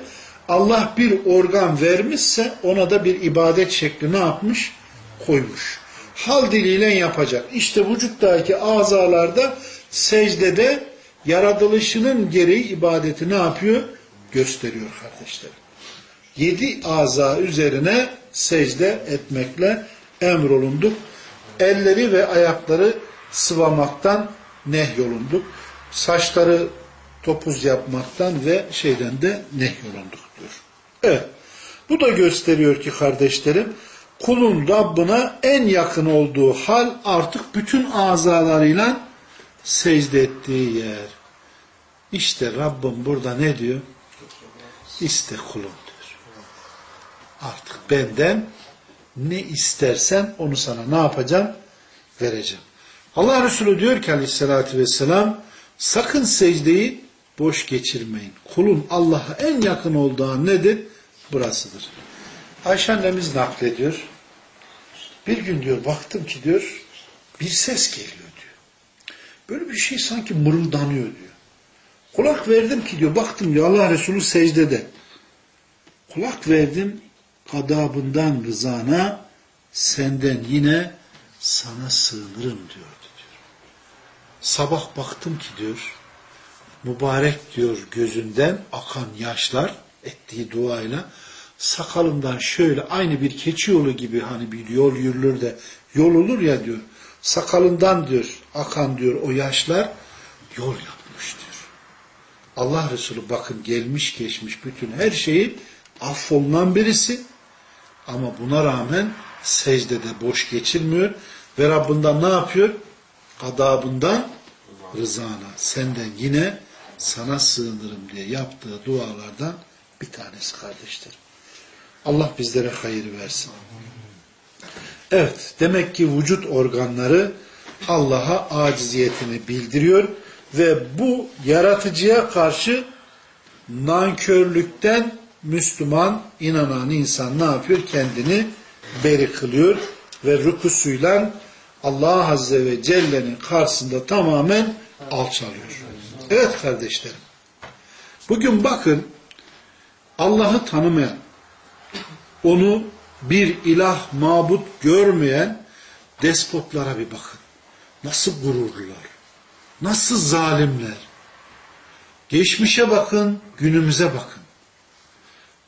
Allah bir organ vermişse ona da bir ibadet şekli ne yapmış? Koymuş. Hal diliyle yapacak. İşte vücuttaki azalarda secdede yaratılışının gereği ibadeti ne yapıyor? Gösteriyor kardeşlerim. Yedi aza üzerine secde etmekle emrolunduk. Elleri ve ayakları sıvamaktan nehyolunduk. Saçları topuz yapmaktan ve şeyden de nehyolunduk diyor. Evet. Bu da gösteriyor ki kardeşlerim kulun Rabbına en yakın olduğu hal artık bütün azalarıyla secde ettiği yer. İşte Rabbim burada ne diyor? İste kulum diyor. Artık benden ne istersen onu sana ne yapacağım? Vereceğim. Allah Resulü diyor ki aleyhissalatü vesselam sakın secdeyi boş geçirmeyin. Kulun Allah'a en yakın olduğu nedir? Burasıdır. Ayşe annemiz naklediyor. Bir gün diyor baktım ki diyor bir ses geliyor diyor. Böyle bir şey sanki mırıldanıyor diyor. Kulak verdim ki diyor baktım diyor Allah Resulü secdede. Kulak verdim adabından rızana senden yine sana sığınırım diyor. Sabah baktım ki diyor mübarek diyor gözünden akan yaşlar ettiği duayla sakalından şöyle aynı bir keçi yolu gibi hani bir yol yürülür de yol olur ya diyor. Sakalından diyor akan diyor o yaşlar yol yapmış diyor. Allah Resulü bakın gelmiş geçmiş bütün her şeyi affolunan birisi ama buna rağmen secdede boş geçirmiyor ve Rabbinden ne yapıyor? Adabından rızana senden yine sana sığınırım diye yaptığı dualardan bir tanesi kardeşlerim. Allah bizlere hayır versin. Evet, demek ki vücut organları Allah'a aciziyetini bildiriyor ve bu yaratıcıya karşı nankörlükten Müslüman, inanan insan ne yapıyor? Kendini beri kılıyor ve rükusuyla Allah Azze ve Celle'nin karşısında tamamen alçalıyor. Evet kardeşlerim. Bugün bakın Allah'ı tanımayan, onu bir ilah, mabut görmeyen despotlara bir bakın. Nasıl gururlular, nasıl zalimler. Geçmişe bakın, günümüze bakın.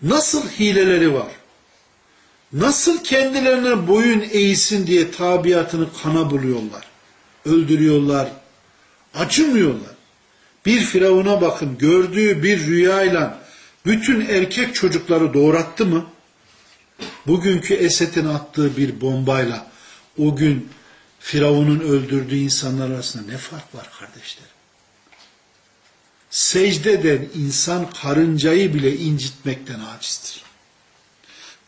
Nasıl hileleri var. Nasıl kendilerine boyun eğsin diye tabiatını kana buluyorlar. Öldürüyorlar. Acımıyorlar. Bir firavuna bakın gördüğü bir rüyayla bütün erkek çocukları doğrattı mı? Bugünkü Esed'in attığı bir bombayla o gün Firavun'un öldürdüğü insanlar arasında ne fark var kardeşlerim? Secde eden insan karıncayı bile incitmekten acizdir.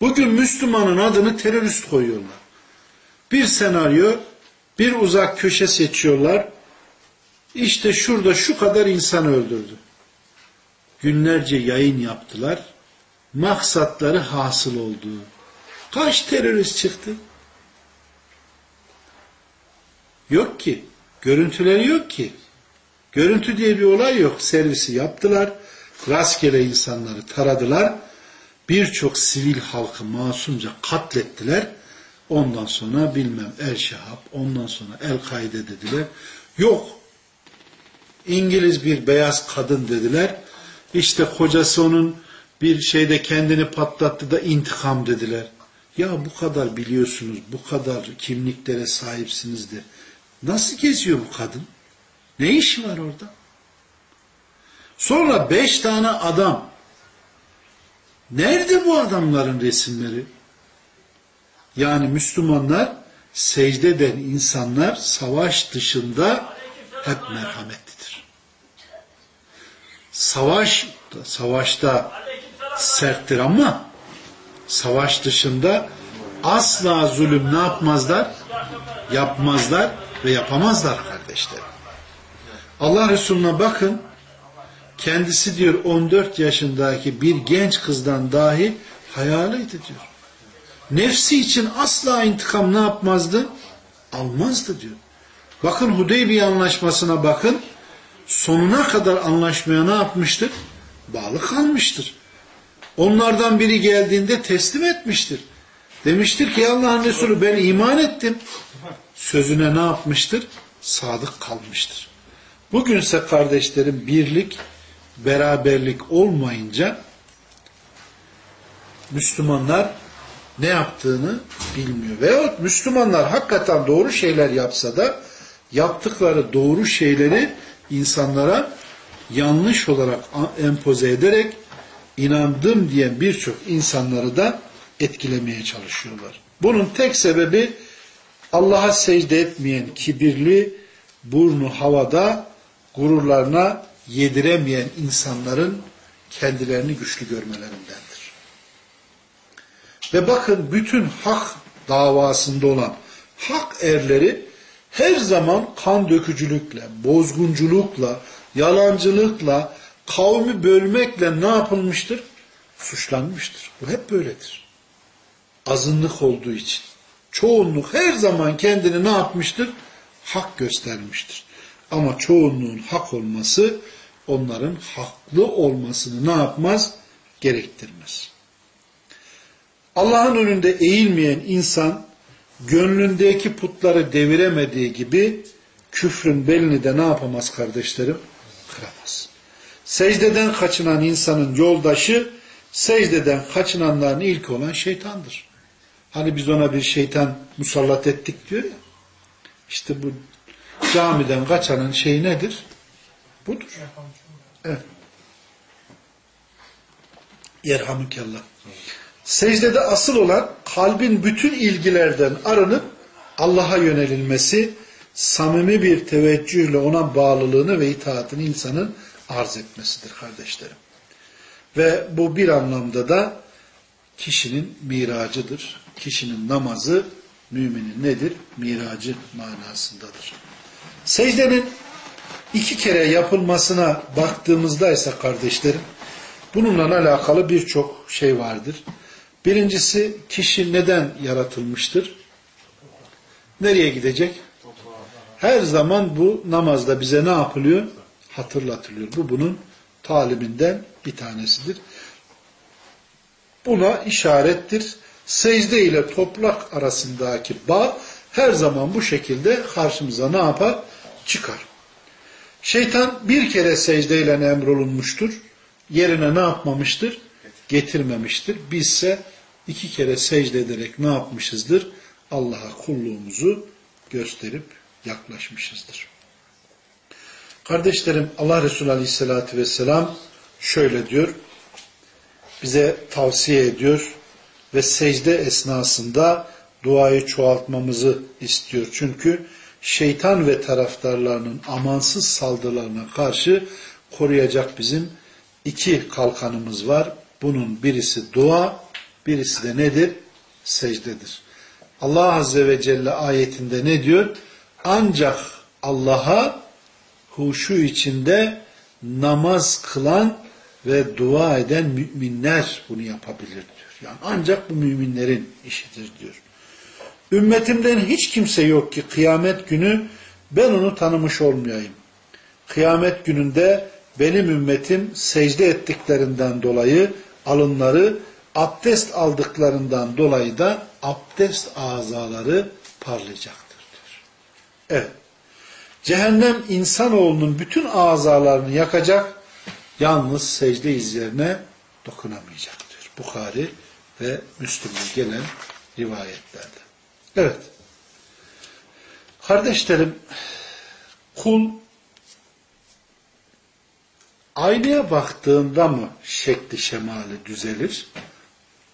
Bugün Müslümanın adını terörist koyuyorlar. Bir senaryo, bir uzak köşe seçiyorlar. İşte şurada şu kadar insan öldürdü. Günlerce yayın yaptılar. Maksatları hasıl oldu. Kaç terörist çıktı? Yok ki. Görüntüleri yok ki. Görüntü diye bir olay yok. Servisi yaptılar. Rastgele insanları taradılar. Birçok sivil halkı masumca katlettiler. Ondan sonra bilmem El Şehab, ondan sonra El Kaide dediler. Yok. İngiliz bir beyaz kadın dediler. İşte kocası onun bir şeyde kendini patlattı da intikam dediler. Ya bu kadar biliyorsunuz, bu kadar kimliklere sahipsiniz de nasıl geziyor bu kadın? Ne işi var orada? Sonra beş tane adam. Nerede bu adamların resimleri? Yani Müslümanlar secde insanlar savaş dışında hep merhametlidir. Savaş, savaşta serttir ama savaş dışında asla zulüm ne yapmazlar? Yapmazlar ve yapamazlar kardeşlerim. Allah Resulüne bakın kendisi diyor 14 yaşındaki bir genç kızdan dahi hayalıydı diyor. Nefsi için asla intikam ne yapmazdı? Almazdı diyor. Bakın Hudeybiye anlaşmasına bakın. Sonuna kadar anlaşmaya ne yapmıştır? Bağlı kalmıştır. Onlardan biri geldiğinde teslim etmiştir. Demiştir ki Allah'ın Resulü ben iman ettim. Sözüne ne yapmıştır? Sadık kalmıştır. Bugünse kardeşlerim birlik, beraberlik olmayınca Müslümanlar ne yaptığını bilmiyor. Veyahut Müslümanlar hakikaten doğru şeyler yapsa da yaptıkları doğru şeyleri insanlara yanlış olarak empoze ederek inandım diyen birçok insanları da etkilemeye çalışıyorlar. Bunun tek sebebi Allah'a secde etmeyen kibirli, burnu havada, gururlarına yediremeyen insanların kendilerini güçlü görmelerindendir. Ve bakın bütün hak davasında olan hak erleri her zaman kan dökücülükle, bozgunculukla, yalancılıkla, kavmi bölmekle ne yapılmıştır? Suçlanmıştır. Bu hep böyledir. Azınlık olduğu için. Çoğunluk her zaman kendini ne yapmıştır? Hak göstermiştir. Ama çoğunluğun hak olması onların haklı olmasını ne yapmaz? Gerektirmez. Allah'ın önünde eğilmeyen insan gönlündeki putları deviremediği gibi küfrün belini de ne yapamaz kardeşlerim? Kıramaz. Secdeden kaçınan insanın yoldaşı secdeden kaçınanların ilk olan şeytandır. Hani biz ona bir şeytan musallat ettik diyor ya. İşte bu camiden kaçanın şeyi nedir? Budur. Evet. Yerhamükallah. Secdede asıl olan kalbin bütün ilgilerden arınıp Allah'a yönelilmesi, samimi bir teveccühle ona bağlılığını ve itaatini insanın arz etmesidir kardeşlerim. Ve bu bir anlamda da kişinin miracıdır. Kişinin namazı müminin nedir? Miracı manasındadır. Secdenin iki kere yapılmasına baktığımızda ise kardeşlerim, bununla alakalı birçok şey vardır. Birincisi kişi neden yaratılmıştır? Nereye gidecek? Her zaman bu namazda bize ne yapılıyor? Hatırlatılıyor. Bu bunun talibinden bir tanesidir. Buna işarettir. Secde ile toprak arasındaki bağ her zaman bu şekilde karşımıza ne yapar? Çıkar. Şeytan bir kere secdeyle emrolunmuştur. Yerine ne yapmamıştır? Getirmemiştir. Bizse iki kere secde ederek ne yapmışızdır? Allah'a kulluğumuzu gösterip yaklaşmışızdır. Kardeşlerim Allah Resulü Aleyhisselatü Vesselam şöyle diyor, bize tavsiye ediyor ve secde esnasında duayı çoğaltmamızı istiyor. Çünkü şeytan ve taraftarlarının amansız saldırılarına karşı koruyacak bizim iki kalkanımız var. Bunun birisi dua, birisi de nedir? Secdedir. Allah Azze ve Celle ayetinde ne diyor? Ancak Allah'a huşu içinde namaz kılan ve dua eden müminler bunu yapabilir diyor. Yani ancak bu müminlerin işidir diyor. Ümmetimden hiç kimse yok ki kıyamet günü ben onu tanımış olmayayım. Kıyamet gününde benim ümmetim secde ettiklerinden dolayı alınları abdest aldıklarından dolayı da abdest azaları parlayacaktır diyor. Evet. Cehennem insanoğlunun bütün azalarını yakacak, yalnız secde izlerine dokunamayacak diyor. Bukhari ve Müslüm'e gelen rivayetlerde. Evet. Kardeşlerim, kul aynaya baktığında mı şekli şemali düzelir?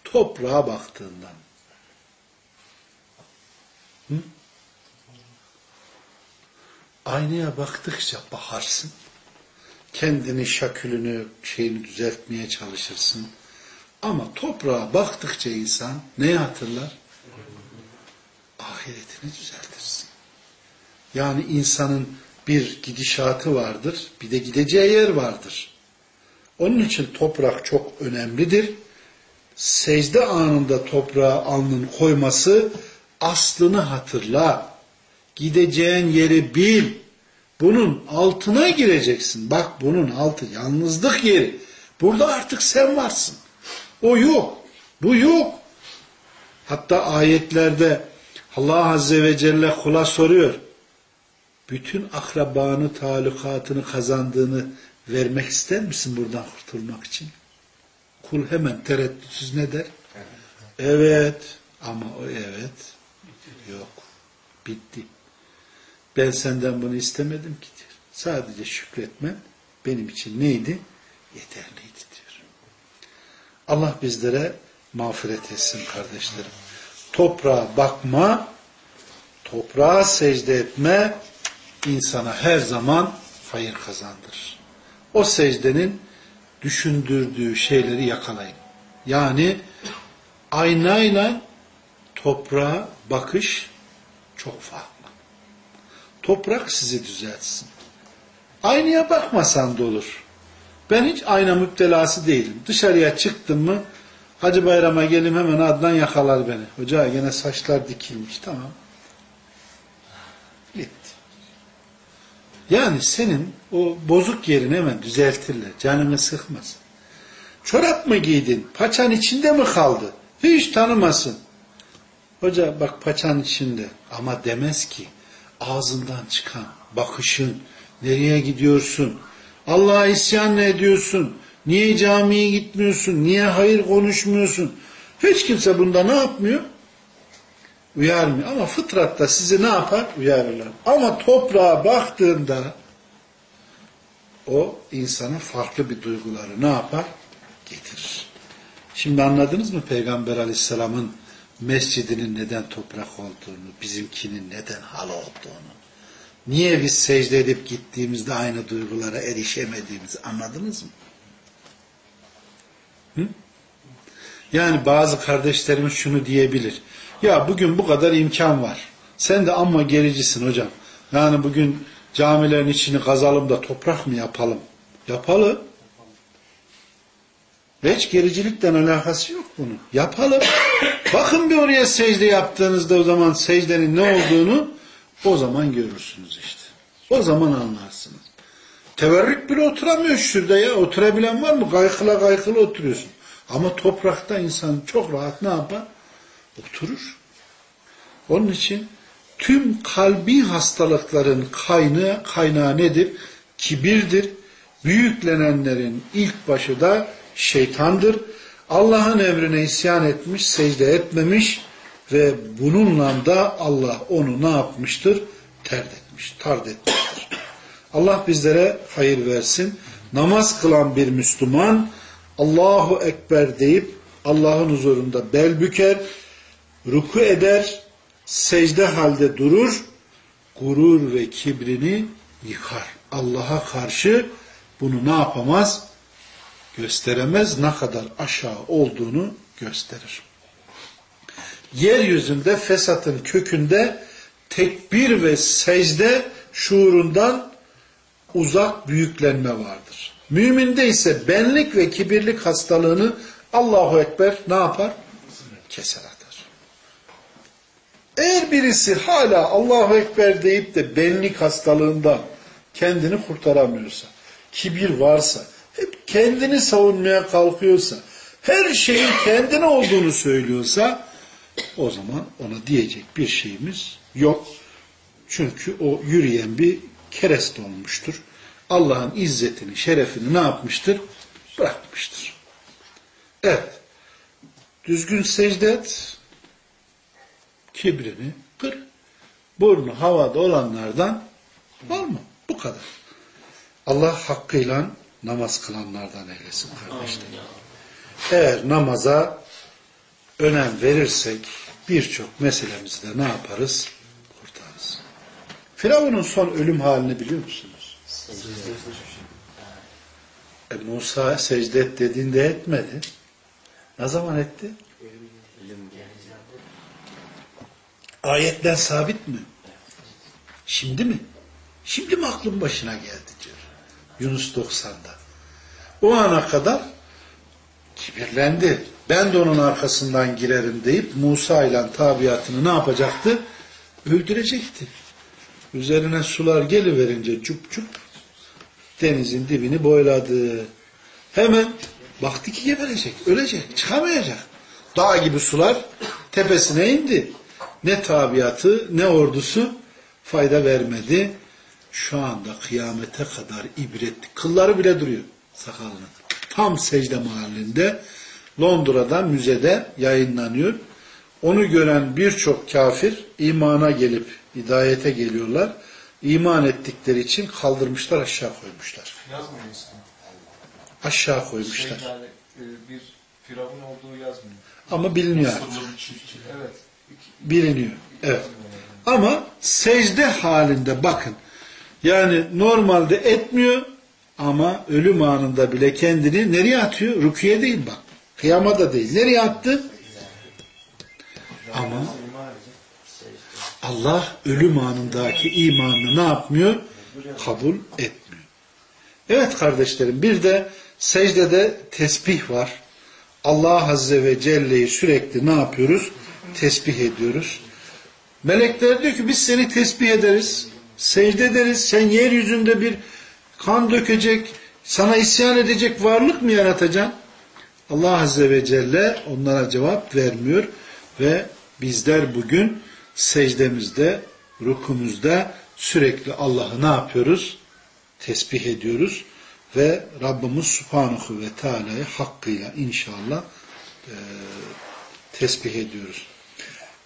Toprağa baktığından. Hı? Aynaya baktıkça bakarsın. Kendini, şakülünü, şeyini düzeltmeye çalışırsın. Ama toprağa baktıkça insan neyi hatırlar? Ahiretini düzeltirsin. Yani insanın bir gidişatı vardır, bir de gideceği yer vardır. Onun için toprak çok önemlidir. Secde anında toprağa alnın koyması aslını hatırla. Gideceğin yeri bil. Bunun altına gireceksin. Bak bunun altı yalnızlık yeri. Burada artık sen varsın. O yok. Bu yok. Hatta ayetlerde Allah Azze ve Celle kula soruyor. Bütün akrabanı, talukatını kazandığını vermek ister misin buradan kurtulmak için? Kul hemen tereddütsüz ne der? Evet. Ama o evet. Yok. Bitti. Ben senden bunu istemedim ki diyor. Sadece şükretmen benim için neydi? Yeterliydi diyor. Allah bizlere mağfiret etsin kardeşlerim. Toprağa bakma, toprağa secde etme insana her zaman hayır kazandırır. O secdenin düşündürdüğü şeyleri yakalayın. Yani aynayla toprağa bakış çok farklı. Toprak sizi düzeltsin. Aynaya bakmasan da olur. Ben hiç ayna müptelası değilim. Dışarıya çıktım mı Hacı Bayram'a gelim hemen Adnan yakalar beni. Hoca gene saçlar dikilmiş. Tamam. Bitti. Yani senin o bozuk yerini hemen düzeltirler. Canını sıkmaz. Çorap mı giydin? Paçan içinde mi kaldı? Hiç tanımasın. Hoca bak paçan içinde. Ama demez ki ağzından çıkan bakışın, nereye gidiyorsun? Allah'a isyan ne ediyorsun? Niye camiye gitmiyorsun? Niye hayır konuşmuyorsun? Hiç kimse bunda ne yapmıyor? Uyarmıyor. Ama fıtratta sizi ne yapar? Uyarırlar. Ama toprağa baktığında o insana farklı bir duyguları ne yapar? Getirir. Şimdi anladınız mı Peygamber Aleyhisselam'ın mescidinin neden toprak olduğunu, bizimkinin neden hal olduğunu? Niye biz secde edip gittiğimizde aynı duygulara erişemediğimizi anladınız mı? Yani bazı kardeşlerimiz şunu diyebilir. Ya bugün bu kadar imkan var. Sen de amma gericisin hocam. Yani bugün camilerin içini kazalım da toprak mı yapalım? Yapalım. Hiç gericilikten alakası yok bunun. Yapalım. Bakın bir oraya secde yaptığınızda o zaman secdenin ne olduğunu o zaman görürsünüz işte. O zaman anlarsınız. Teverrük bile oturamıyor şurada ya. Oturabilen var mı? Kaykıla kaykıla oturuyorsun. Ama toprakta insan çok rahat ne yapar? Oturur. Onun için tüm kalbi hastalıkların kaynağı, kaynağı nedir? Kibirdir. Büyüklenenlerin ilk başı da şeytandır. Allah'ın emrine isyan etmiş, secde etmemiş ve bununla da Allah onu ne yapmıştır? Terd etmiş, tard etmiştir. Allah bizlere hayır versin. Namaz kılan bir Müslüman Allahu Ekber deyip Allah'ın huzurunda bel büker, ruku eder, secde halde durur, gurur ve kibrini yıkar. Allah'a karşı bunu ne yapamaz? Gösteremez. Ne kadar aşağı olduğunu gösterir. Yeryüzünde fesatın kökünde tekbir ve secde şuurundan uzak büyüklenme vardır. Müminde ise benlik ve kibirlik hastalığını Allahu Ekber ne yapar? Keser atar. Eğer birisi hala Allahu Ekber deyip de benlik hastalığından kendini kurtaramıyorsa, kibir varsa, hep kendini savunmaya kalkıyorsa, her şeyin kendine olduğunu söylüyorsa, o zaman ona diyecek bir şeyimiz yok. Çünkü o yürüyen bir kereste olmuştur. Allah'ın izzetini, şerefini ne yapmıştır? Bırakmıştır. Evet. Düzgün secde et. Kibrini kır. Burnu havada olanlardan var mı? Bu kadar. Allah hakkıyla namaz kılanlardan eylesin kardeşler. Eğer namaza önem verirsek birçok meselemizi de ne yaparız? Firavun'un son ölüm halini biliyor musunuz? E, Musa secde et dediğinde etmedi. Ne zaman etti? Ayetten sabit mi? Şimdi mi? Şimdi mi aklın başına geldi diyor. Yunus 90'da. O ana kadar kibirlendi. Ben de onun arkasından girerim deyip Musa ile tabiatını ne yapacaktı? Öldürecekti. Üzerine sular geliverince cup cup denizin dibini boyladı. Hemen baktı ki geberecek, ölecek, çıkamayacak. Dağ gibi sular tepesine indi. Ne tabiatı ne ordusu fayda vermedi. Şu anda kıyamete kadar ibretli. Kılları bile duruyor sakalının. Tam secde mahallinde Londra'da müzede yayınlanıyor. Onu gören birçok kafir imana gelip hidayete geliyorlar. İman ettikleri için kaldırmışlar aşağı koymuşlar. Yazmıyor İslam. Aşağı koymuşlar. Şey yani e, bir firavun olduğu yazmıyor. Ama biliniyor artık. Evet. Biliniyor. Evet. Ama secde halinde bakın. Yani normalde etmiyor ama ölüm anında bile kendini nereye atıyor? Rüküye değil bak. Kıyama da değil. Nereye attı? Ama Allah ölüm anındaki imanını ne yapmıyor? Kabul etmiyor. Evet kardeşlerim bir de secdede tesbih var. Allah Azze ve Celle'yi sürekli ne yapıyoruz? Tesbih ediyoruz. Melekler diyor ki biz seni tesbih ederiz. Secde ederiz. Sen yeryüzünde bir kan dökecek, sana isyan edecek varlık mı yaratacaksın? Allah Azze ve Celle onlara cevap vermiyor ve bizler bugün secdemizde, rukumuzda sürekli Allah'ı ne yapıyoruz? Tesbih ediyoruz ve Rabbimiz Subhanahu ve Teala'yı hakkıyla inşallah e, tesbih ediyoruz.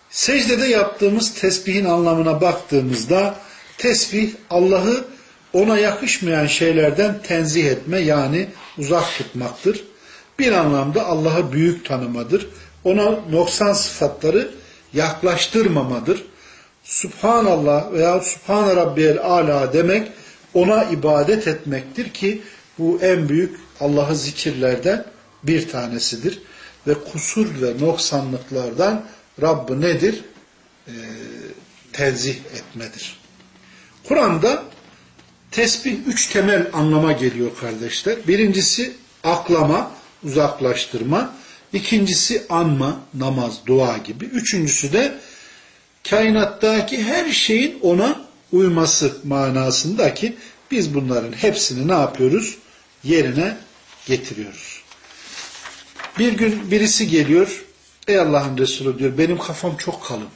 Secdede yaptığımız tesbihin anlamına baktığımızda tesbih Allah'ı ona yakışmayan şeylerden tenzih etme yani uzak tutmaktır. Bir anlamda Allah'ı büyük tanımadır. Ona noksan sıfatları yaklaştırmamadır. Subhanallah veya Subhan Rabbiyel Ala demek ona ibadet etmektir ki bu en büyük Allah'ı zikirlerden bir tanesidir. Ve kusur ve noksanlıklardan Rabbı nedir? Ee, tenzih etmedir. Kur'an'da tesbih üç temel anlama geliyor kardeşler. Birincisi aklama, uzaklaştırma. İkincisi anma, namaz, dua gibi. Üçüncüsü de kainattaki her şeyin ona uyması manasındaki biz bunların hepsini ne yapıyoruz? Yerine getiriyoruz. Bir gün birisi geliyor, ey Allah'ın Resulü diyor, benim kafam çok kalın.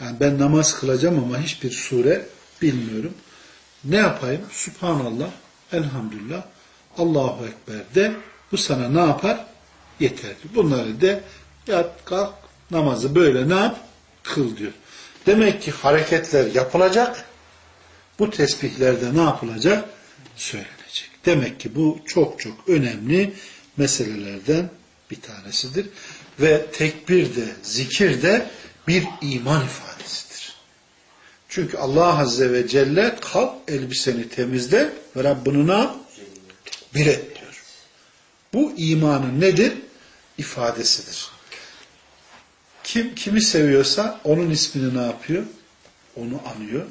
Yani ben namaz kılacağım ama hiçbir sure bilmiyorum. Ne yapayım? Subhanallah, elhamdülillah, Allahu Ekber de bu sana ne yapar? Yeterli. Bunları de yat kalk namazı böyle ne yap? Kıl diyor. Demek ki hareketler yapılacak. Bu tesbihlerde ne yapılacak? Söylenecek. Demek ki bu çok çok önemli meselelerden bir tanesidir. Ve tekbir de, zikir de bir iman ifadesidir. Çünkü Allah Azze ve Celle kalk elbiseni temizle ve Rabbini ne yap? Bir et diyor. Bu imanın nedir? İfadesidir. Kim kimi seviyorsa onun ismini ne yapıyor? Onu anıyor,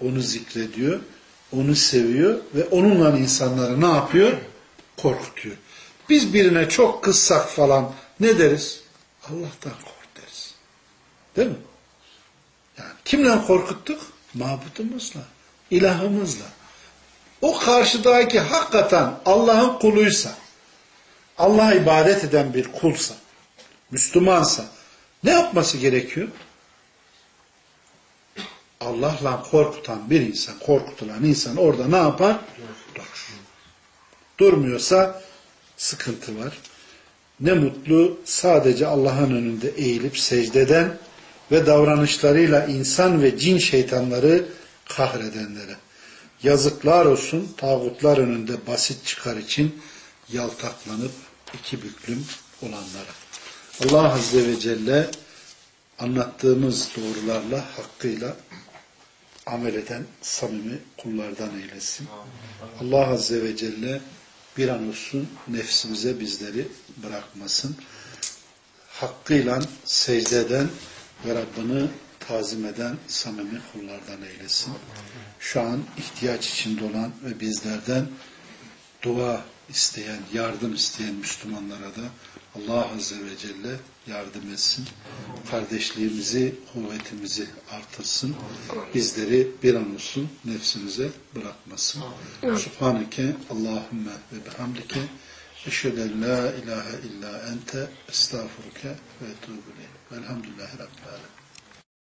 onu zikrediyor, onu seviyor ve onunla insanları ne yapıyor? Korkutuyor. Biz birine çok kızsak falan ne deriz? Allah'tan kork deriz. Değil mi? Yani kimle korkuttuk? Mabudumuzla, ilahımızla. O karşıdaki hakikaten Allah'ın kuluysa, Allah'a ibadet eden bir kulsa, Müslümansa ne yapması gerekiyor? Allah'la korkutan bir insan, korkutulan insan orada ne yapar? Durur. Durmuyorsa sıkıntı var. Ne mutlu sadece Allah'ın önünde eğilip secdeden ve davranışlarıyla insan ve cin şeytanları kahredenlere. Yazıklar olsun tağutlar önünde basit çıkar için yaltaklanıp iki büklüm olanlara. Allah Azze ve Celle anlattığımız doğrularla hakkıyla amel eden samimi kullardan eylesin. Allah Azze ve Celle bir an olsun nefsimize bizleri bırakmasın. Hakkıyla secde eden ve Rabbini tazim eden samimi kullardan eylesin. Şu an ihtiyaç içinde olan ve bizlerden dua isteyen, yardım isteyen Müslümanlara da Allah Azze ve Celle yardım etsin. Kardeşliğimizi, kuvvetimizi artırsın. Bizleri bir an olsun nefsimize bırakmasın. Subhaneke Allahümme ve bihamdike eşheden la ilahe illa ente estağfuruke ve etubu Velhamdülillahi Rabbil Alemin.